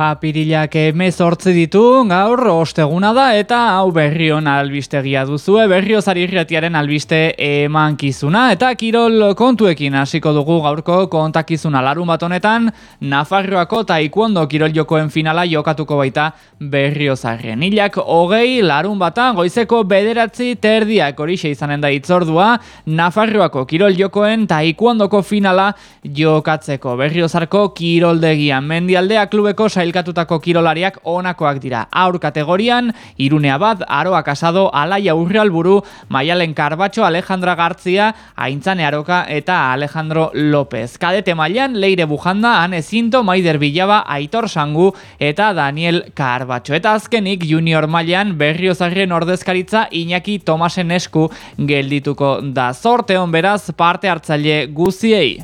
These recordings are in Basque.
Apirilak emezortzi ditu, gaur osteguna da eta hau berrion albistegia duzue, berriozari irretiaren albiste emankizuna eta kirol kontuekin hasiko dugu gaurko kontakizuna larun bat honetan, Nafarroako taikuondo kirol jokoen finala jokatuko baita berriozarren. Ilak hogei larun bata goizeko bederatzi terdiak horixe izanen da itzordua, Nafarroako kirol jokoen taikuondoko finala jokatzeko. Berriozarko kiroldegian mendialdea klubeko sail sailkatutako kirolariak onakoak dira. Aur kategorian, Irunea Bat, Aroa Casado, Alaia Urrealburu, Maialen Karbatxo, Alejandra Gartzia, Aintzane Aroka eta Alejandro López. Kadete mailan, Leire Bujanda, Ane Zinto, Maider Bilaba, Aitor Sangu eta Daniel Karbatxo. Eta azkenik, junior mailan, berriozarren ordezkaritza Iñaki Tomasen esku geldituko da. Zorte hon beraz, parte hartzaile guziei.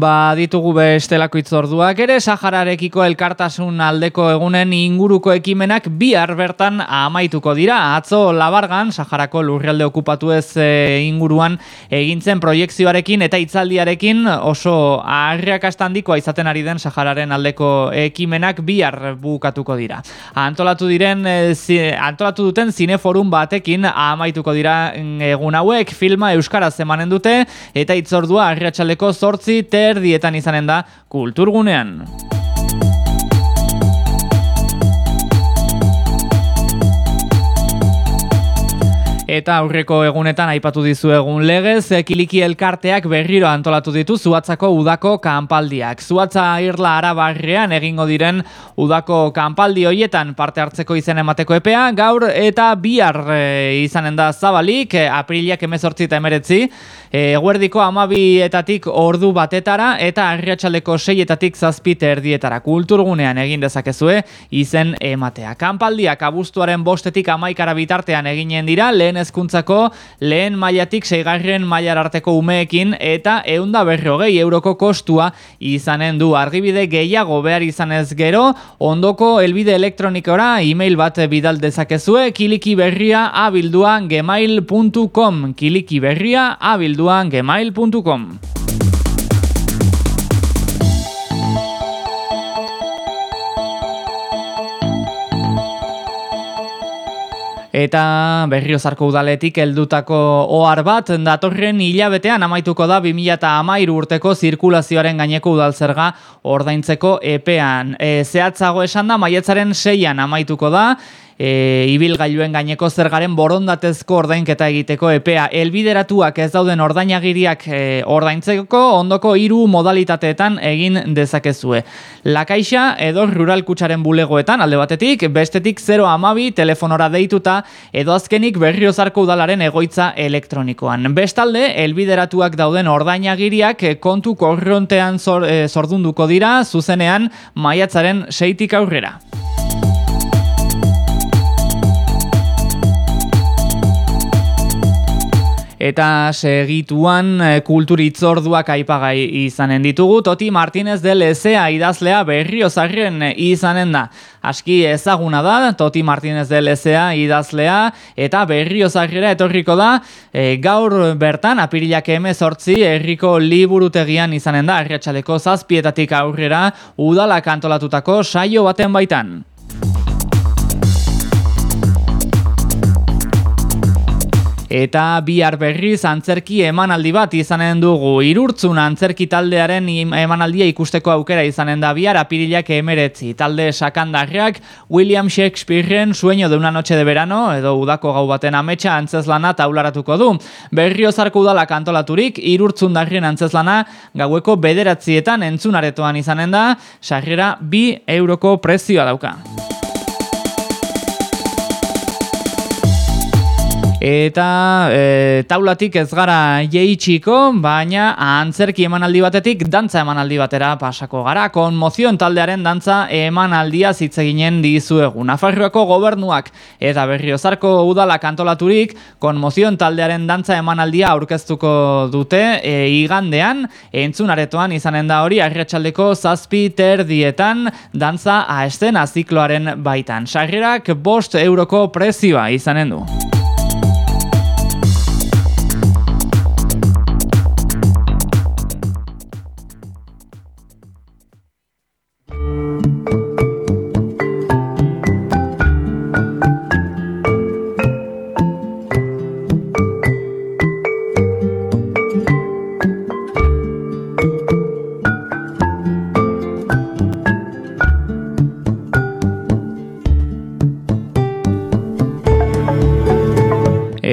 Ba, ditugu bestelako itzorduak ere, Sahararekiko elkartasun aldeko egunen inguruko ekimenak bihar bertan amaituko dira. Atzo labargan, Saharako lurrealde okupatu ez e, inguruan egintzen proiektzioarekin eta itzaldiarekin oso arreak astandikoa izaten ari den Sahararen aldeko ekimenak bihar bukatuko dira. Antolatu diren, e, antolatu duten zineforum batekin amaituko dira egun hauek filma Euskaraz emanen dute eta itzordua arriatxaleko zortzi te erdietan izanen da kulturgunean. Eta aurreko egunetan aipatu dizu egun legez, kiliki elkarteak berriro antolatu ditu zuatzako udako kanpaldiak. Zuatza irla arabarrean egingo diren udako kanpaldi hoietan parte hartzeko izen emateko epea, gaur eta bihar e, izanen da zabalik, e, apriliak emezortzi eta emeretzi, e, guerdiko amabietatik ordu batetara eta arriatxaleko seietatik zazpite erdietara kulturgunean egin dezakezue izen ematea. Kanpaldiak abuztuaren bostetik amaikara bitartean eginen dira, lehen hezkuntzako lehen mailatik seigarren mailar arteko umeekin eta eunda berrogei euroko kostua izanen du. Argibide gehiago behar izanez gero ondoko elbide elektronikora e-mail bat bidal dezakezue kiliki berria abilduan gmail.com kiliki berria abilduan gmail.com Eta berriozarko udaletik heldutako ohar bat datorren hilabetean amaituko da 2013 urteko zirkulazioaren gaineko udalzerga ordaintzeko epean. E, zehatzago esan da maietzaren seian amaituko da e, ibilgailuen gaineko zergaren borondatezko ordainketa egiteko epea elbideratuak ez dauden ordainagiriak e, ordaintzeko ondoko hiru modalitateetan egin dezakezue. Lakaixa edo rural kutsaren bulegoetan alde batetik, bestetik 0 amabi telefonora deituta edo azkenik berriozarko udalaren egoitza elektronikoan. Bestalde, elbideratuak dauden ordainagiriak kontu korrontean zor, e, zordunduko dira zuzenean maiatzaren seitik aurrera. Eta segituan eh, kulturitzorduak aipagai izanen ditugu. Toti Martinez de Lezea idazlea berriozarren izanen da. Aski ezaguna da, Toti Martinez de Lezea idazlea eta berriozarrera etorriko da. E, gaur bertan, apirilak emezortzi, herriko liburutegian izanen da, arriatxaleko zazpietatik aurrera, udala kantolatutako saio baten baitan. Eta bihar berriz antzerki emanaldi bat izanen dugu. Irurtzun antzerki taldearen emanaldia ikusteko aukera izanen da bihar apirilak emeretzi. Talde sakandarriak William Shakespearean sueño de una noche de verano edo udako gau baten ametsa antzeslana taularatuko du. Berriozarko udala kantolaturik irurtzun darrien antzeslana gaueko bederatzietan entzunaretoan izanen da, sarrera bi euroko prezioa dauka. Eta e, taulatik ez gara jeitxiko, baina antzerki emanaldi batetik dantza emanaldi batera pasako gara. Konmozion taldearen dantza emanaldia zitzeginen dizuegu. Nafarroako gobernuak eta berriozarko udala kantolaturik konmozion taldearen dantza emanaldia aurkeztuko dute e, igandean, entzunaretoan izanen da hori arretxaldeko zazpi terdietan dantza aestena zikloaren baitan. Sarrerak bost euroko prezioa izanen du.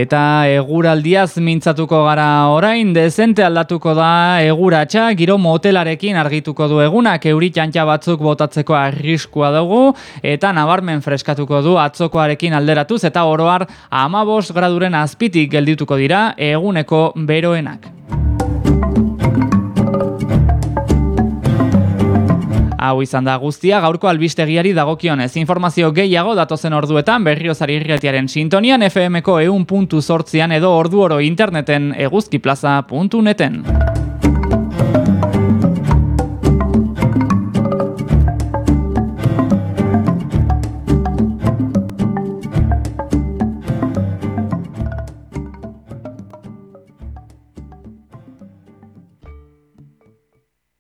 Eta eguraldiaz mintzatuko gara orain, dezente aldatuko da eguratxa, giro motelarekin argituko du egunak, euri txantxa batzuk botatzeko arriskua dugu, eta nabarmen freskatuko du atzokoarekin alderatuz, eta oroar amabos graduren azpitik geldituko dira eguneko beroenak. Hau izan da guztia, gaurko albistegiari dagokionez. Informazio gehiago datozen orduetan berriozari irretiaren sintonian FMko eun puntu edo ordu oro interneten eguzkiplaza.neten.